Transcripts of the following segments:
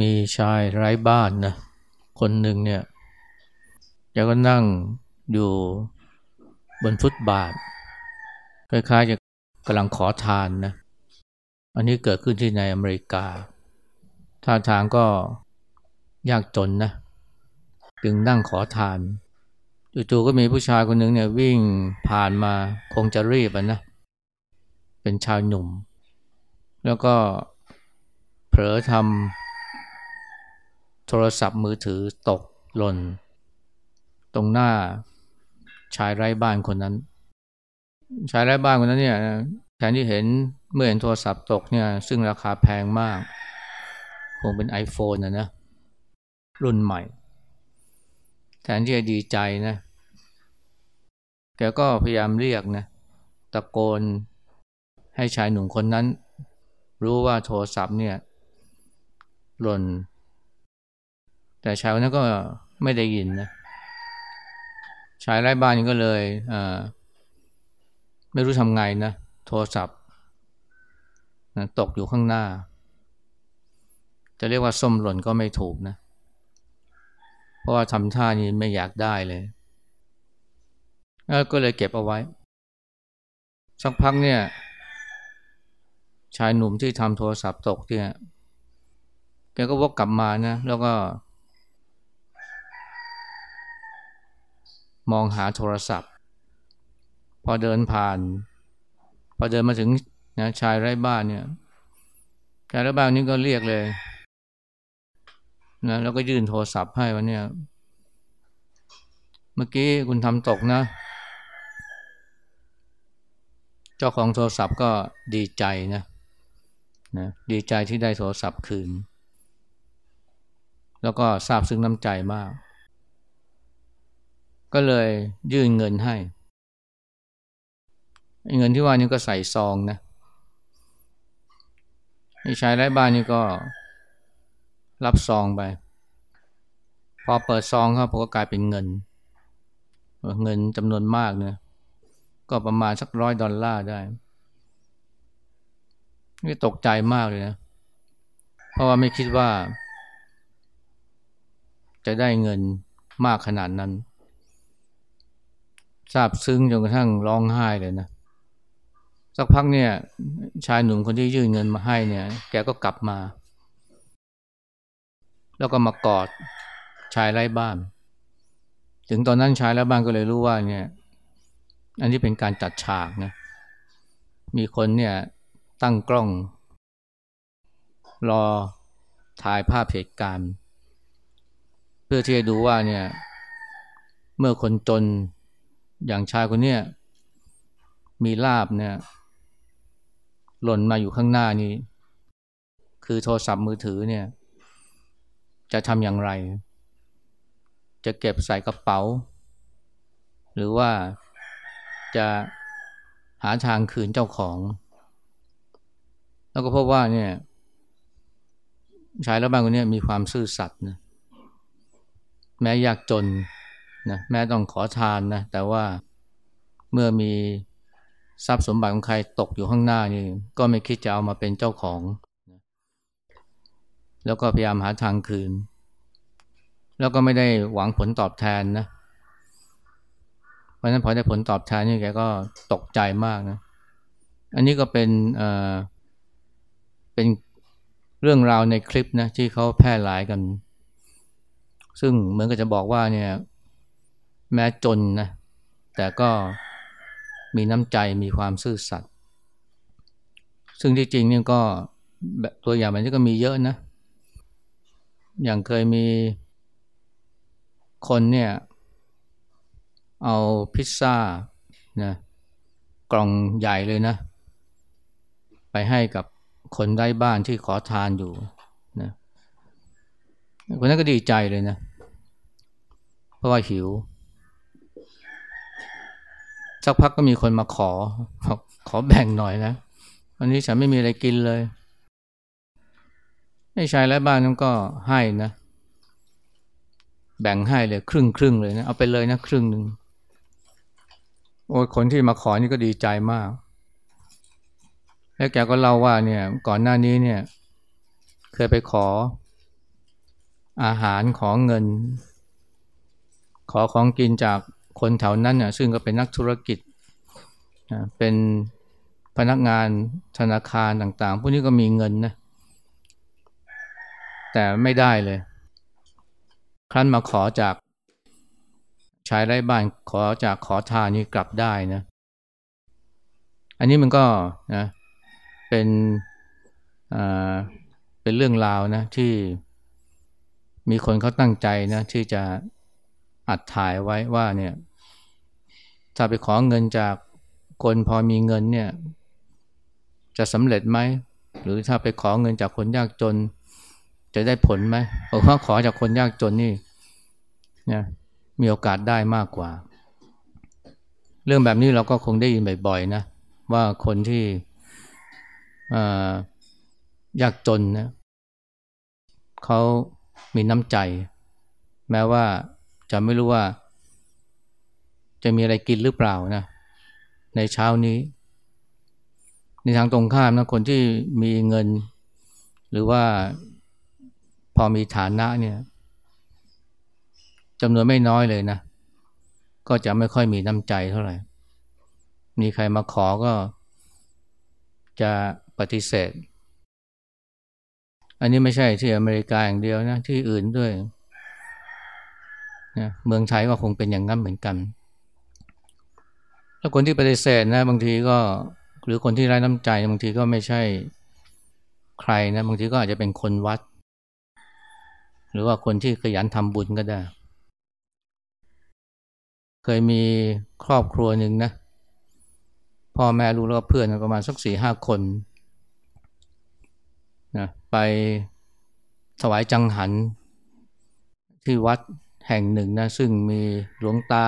มีชายไร้บ้านนะคนหนึ่งเนี่ยแกก็นั่งอยู่บนฟุตบาทคล้ายๆจะกำลังขอทานนะอันนี้เกิดขึ้นที่ในอเมริกา ท่าทางก็ยากจนนะจึงนั่งขอทานจู่ๆก็มีผู้ชายคนหนึ่งเนี่ยวิ่งผ่านมาคงจะรีบนะเป็นชายหนุ่ม แล้วก็เผลอทำ โทรศัพท์มือถือตกหล่น ตรงหน้าชายไร้บ้านคนนั้น ชายไร้บ้านคนนั้นเนี่ยแทนที่เห็นเมื่อเห็นโทรศัพท์ตกเนี่ยซึ่งราคาแพงมาก คงเป็น iPhone นะนะรุ่นใหม่ แทนที่จะดีใจนะ แกก็พยายามเรียกนะตะโกนให้ชายหนุ่มคนนั้น รู้ว่าโทรศัพท์เนี่ยหล่น แต่ชายคนนั้นก็ไม่ได้ยินนะชายไร้บ้านก็เลยไม่รู้ทำไงนะโทรศัพท์นะตกอยู่ข้างหน้า จะเรียกว่าส้มหล่นก็ไม่ถูกนะ เพราะว่าทำท่านี้ไม่อยากได้เลย ก็เลยเก็บเอาไว้ สักพักเนี่ย ชายหนุ่มที่ทำโทรศัพท์ตกเนี่ยแกก็วกกลับมานะ แล้วก็ มองหาโทรศัพท์ พอเดินผ่าน พอเดินมาถึงนะชายไร้บ้านเนี่ยชายไร้บ้านนี้ก็เรียกเลยนะแล้วก็ยื่นโทรศัพท์ให้วันเนี่ย เมื่อกี้คุณทำตกนะ เจ้าของโทรศัพท์ก็ดีใจนะนะดีใจที่ได้โทรศัพท์คืน แล้วก็ซาบซึ้งน้ำใจมาก ก็เลยยื่นเงินให้ เงินที่ว่านี่ก็ใส่ซองนะไอ้ชายไร้บ้านนี่ก็รับซองไป พอเปิดซองครับก็กลายเป็นเงิน เงินจำนวนมากเนะก็ประมาณสักร้อยดอลลาร์ได้ นี่ตกใจมากเลยนะ เพราะว่าไม่คิดว่า จะได้เงินมากขนาดนั้น ซาบซึ้งจนกระทั่งร้องไห้เลยนะสักพักเนี่ย ชายหนุ่มคนที่ยื่นเงินมาให้เนี่ย แกก็กลับมา แล้วก็มากอดชายไร้บ้าน ถึงตอนนั้นชายไร้บ้านก็เลยรู้ว่าเนี่ย อันนี้เป็นการจัดฉากนะมีคนเนี่ยตั้งกล้อง รอถ่ายภาพเหตุการณ์ เพื่อที่จะดูว่าเนี่ย เมื่อคนจน อย่างชายคนเนี้ยมีลาบเนี่ย หล่นมาอยู่ข้างหน้านี้คือโทรศัพท์มือถือเนี่ย จะทำอย่างไร จะเก็บใส่กระเป๋า หรือว่าจะหาทางคืนเจ้าของ แล้วก็พบว่าเนี่ยชายระบ้านคนนี้มีความซื่อสัตย์นะแม้ยากจน นะแม้ต้องขอทานนะแต่ว่าเมื่อมีทรัพย์สมบัติของใครตกอยู่ข้างหน้านี่ก็ไม่คิดจะเอามาเป็นเจ้าของ แล้วก็พยายามหาทางคืน แล้วก็ไม่ได้หวังผลตอบแทนนะเพราะนั้นพอได้ผลตอบแทนนี่แกก็ตกใจมากนะอันนี้ก็เป็นเอ่อเป็นเรื่องราวในคลิปนะที่เขาแพร่หลายกัน ซึ่งเหมือนกับจะบอกว่าเนี่ย แม้จนนะแต่ก็มีน้ำใจมีความซื่อสัตย์ซึ่งที่จริงเนี่ยก็ตัวอย่างแบบนี้ก็มีเยอะนะ อย่างเคยมีคนเนี่ย เอาพิซซ่านะกล่องใหญ่เลยนะ ไปให้กับคนไร้บ้านที่ขอทานอยู่นะคนนั้นก็ดีใจเลยนะ เพราะว่าหิว สักพักก็มีคนมาขอ ขอแบ่งหน่อยนะวันนี้ฉันไม่มีอะไรกินเลยไอ้ชายไร้บ้านนั้นก็ให้นะ แบ่งให้เลยครึ่งครึ่งเลยนะเอาไปเลยนะครึ่งหนึ่งโอ้คนที่มาขอนี่ก็ดีใจมาก แล้วแกก็เล่าว่าเนี่ย ก่อนหน้านี้เนี่ย เคยไปขอ อาหารขอเงิน ขอของกินจาก คนแถวนั้นน่ะซึ่งก็เป็นนักธุรกิจเป็นพนักงานธนาคารต่างๆ พวกนี้ก็มีเงินนะ แต่ไม่ได้เลย ครั้นมาขอจากชายไร้บ้านขอจากขอทานนี่กลับได้นะ อันนี้มันก็นะเป็นอ่าเป็นเรื่องราวนะที่มีคนเขาตั้งใจนะที่จะ อัดถ่ายไว้ว่าเนี่ยถ้าไปขอเงินจากคนพอมีเงินเนี่ยจะสำเร็จไหม หรือถ้าไปขอเงินจากคนยากจน จะได้ผลไหมเพราะว่าขอจากคนยากจนนี่นะมีโอกาสได้มากกว่า เรื่องแบบนี้เราก็คงได้ยินบ่อยๆนะว่าคนที่ยากจนนะเขามีน้ำใจ แม้ว่า จะไม่รู้ว่า จะมีอะไรกินหรือเปล่านะ ในเช้านี้ ในทางตรงข้ามนะคนที่มีเงิน หรือว่าพอมีฐานะเนี่ยจำนวนไม่น้อยเลยนะ ก็จะไม่ค่อยมีน้ำใจเท่าไหร่ มีใครมาขอก็จะปฏิเสธ อันนี้ไม่ใช่ที่อเมริกาอย่างเดียวนะ ที่อื่นด้วย นะเมืองไทยก็คงเป็นอย่างนั้นเหมือนกัน แล้วคนที่ปฏิเสธนะบางทีก็หรือคนที่ไร้น้ำใจบางทีก็ไม่ใช่ใครนะบางทีก็อาจจะเป็นคนวัด หรือว่าคนที่ขยันทำบุญก็ได้ เคยมีครอบครัวหนึ่งนะพ่อแม่ลูกแล้วก็เพื่อนประมาณสักสี่ห้าคนนะไปถวายจังหันที่วัด แห่งหนึ่งนะซึ่งมีหลวงตา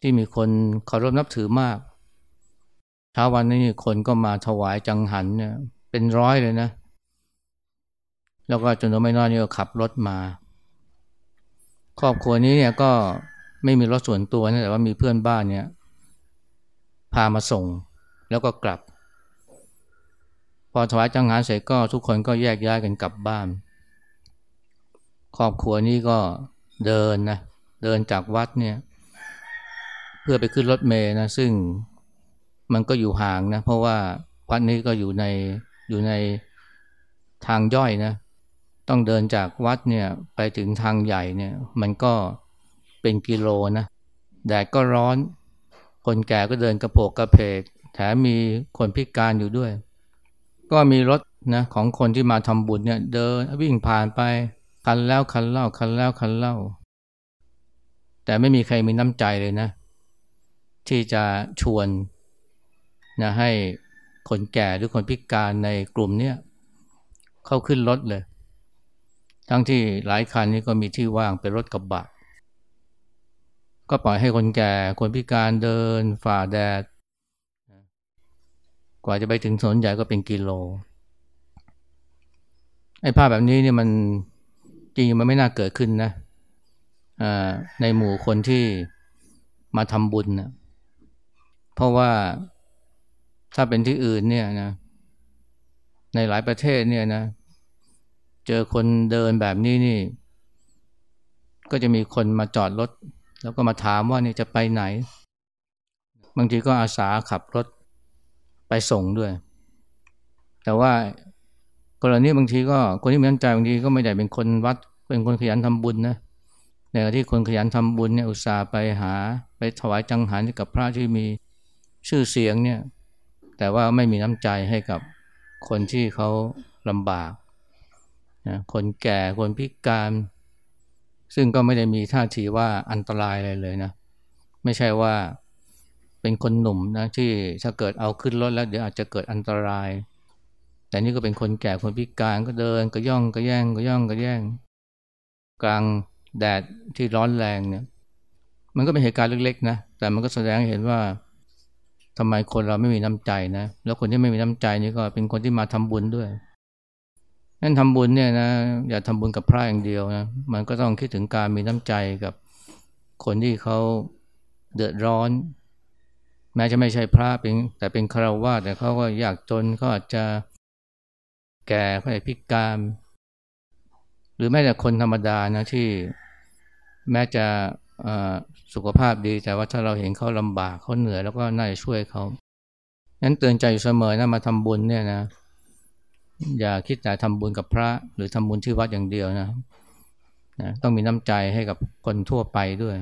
ที่มีคนเคารพนับถือมากเช้าวันนี้คนก็มาถวายจังหันเนี่ยเป็นร้อยเลยนะ แล้วก็จนไม่น้อยนี่ก็ขับรถมา ครอบครัวนี้เนี่ยก็ไม่มีรถส่วนตัวนะแต่ว่ามีเพื่อนบ้านเนี่ย พามาส่งแล้วก็กลับ พอถวายจังหารเสร็จก็ทุกคนก็แยกย้ายกันกลับบ้าน ครอบครัวนี้ก็ เดินนะเดินจากวัดเนี่ยเพื่อไปขึ้นรถเมล์นะซึ่งมันก็อยู่ห่างนะเพราะว่าวัดนี้ก็อยู่ในอยู่ในทางย่อยนะต้องเดินจากวัดเนี่ยไปถึงทางใหญ่เนี่ยมันก็เป็นกิโลนะแดดก็ร้อน คนแก่ก็เดินกระโปกกระเพก แถมมีคนพิการอยู่ด้วย ก็มีรถนะของคนที่มาทำบุญเนี่ยเดินวิ่งผ่านไป คันแล้วคันเล่าคันแล้วคันเล่า แต่ไม่มีใครมีน้ำใจเลยนะ ที่จะชวนนะให้คนแก่หรือคนพิการในกลุ่มเนี้ยเข้าขึ้นรถเลย ทั้งที่หลายคันนี้ก็มีที่ว่างเป็นรถกระบะ ก็ปล่อยให้คนแก่คนพิการเดิน ฝ่าแดด กว่าจะไปถึงถนนใหญ่ก็เป็นกิโลไอ้ภาพแบบนี้เนี่ยมัน จริงมันไม่น่าเกิดขึ้นนะในหมู่คนที่มาทำบุญนะเพราะว่าถ้าเป็นที่อื่นเนี่ยนะ ในหลายประเทศเนี่ยนะ เจอคนเดินแบบนี้นี่ ก็จะมีคนมาจอดรถ แล้วก็มาถามว่านี่จะไปไหน บางทีก็อาสาขับรถไปส่งด้วย แต่ว่า กรณีบางทีก็คนที่มีน้ำใจบางทีก็ไม่ได้เป็นคนวัด เป็นคนขยันทำบุญนะในขณะที่คนขยันทำบุญเนี่ยอุตส่าห์ไปหาไปถวายจังหันกับพระที่มีชื่อเสียงเนี่ยแต่ว่าไม่มีน้ำใจให้กับคนที่เขาลำบากนะคนแก่คนพิการ ซึ่งก็ไม่ได้มีท่าทีว่าอันตรายอะไรเลยนะไม่ใช่ว่าเป็นคนหนุ่มนะที่ถ้าเกิดเอาขึ้นรถแล้วเดี๋ยวอาจจะเกิดอันตราย แต่นี่ก็เป็นคนแก่คนพิการก็เดินก็ย่องก็แย่งก็ย่องก็แย่งกลางแดดที่ร้อนแรงเนี่ย มันก็เป็นเหตุการณ์เล็กๆนะแต่มันก็แสดงให้เห็นว่าทำไมคนเราไม่มีน้ำใจนะแล้วคนที่ไม่มีน้ำใจนี่ก็เป็นคนที่มาทำบุญด้วยนั่นทำบุญเนี่ยนะอย่าทำบุญกับพระอย่างเดียวนะมันก็ต้องคิดถึงการมีน้ำใจกับคนที่เขาเดือดร้อน แม้จะไม่ใช่พระเป็นแต่เป็นคารวะแต่เขาก็อยากจนเขาอาจจะ แก่เขาอาจจะพิการ หรือแม้แต่คนธรรมดานะที่แม้จะสุขภาพดีแต่ว่าถ้าเราเห็นเขาลำบากเขาเหนื่อยแล้วก็น่าจะช่วยเขานั้นเตือนใจอยู่เสมอนะมาทำบุญเนี่ยนะ อย่าคิดแต่ทำบุญกับพระหรือทำบุญที่วัดอย่างเดียวนะนะต้องมีน้ำใจให้กับคนทั่วไปด้วย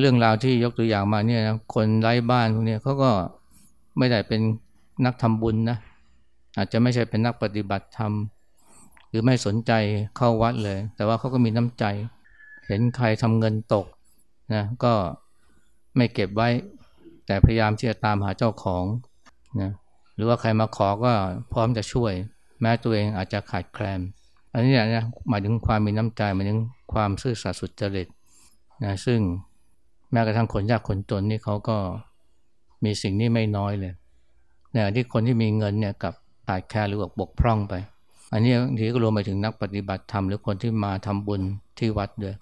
เรื่องราวที่ยกตัวอย่างมาเนี่ยนะคนไร้บ้านพวกนี้เขาก็ไม่ได้เป็นนักทำบุญนะ อาจจะไม่ใช่เป็นนักปฏิบัติธรรม หรือไม่สนใจเข้าวัดเลย แต่ว่าเขาก็มีน้ำใจ เห็นใครทำเงินตกนะก็ไม่เก็บไว้ แต่พยายามที่จะตามหาเจ้าของนะหรือว่าใครมาขอก็พร้อมจะช่วย แม้ตัวเองอาจจะขาดแคลนอันนี้เนี่ยหมายถึงความมีน้ำใจหมายถึงความซื่อสัตย์สุจริตนะซึ่งแม้กระทั่งคนยากคนจนนี่เขาก็มีสิ่งนี้ไม่น้อยเลยเนี่ยที่คนที่มีเงินเนี่ยกับ ขาดแคลนหรือบกพร่องไป อันนี้ทีก็รวมไปถึงนักปฏิบัติธรรมหรือคนที่มาทำบุญที่วัดด้วย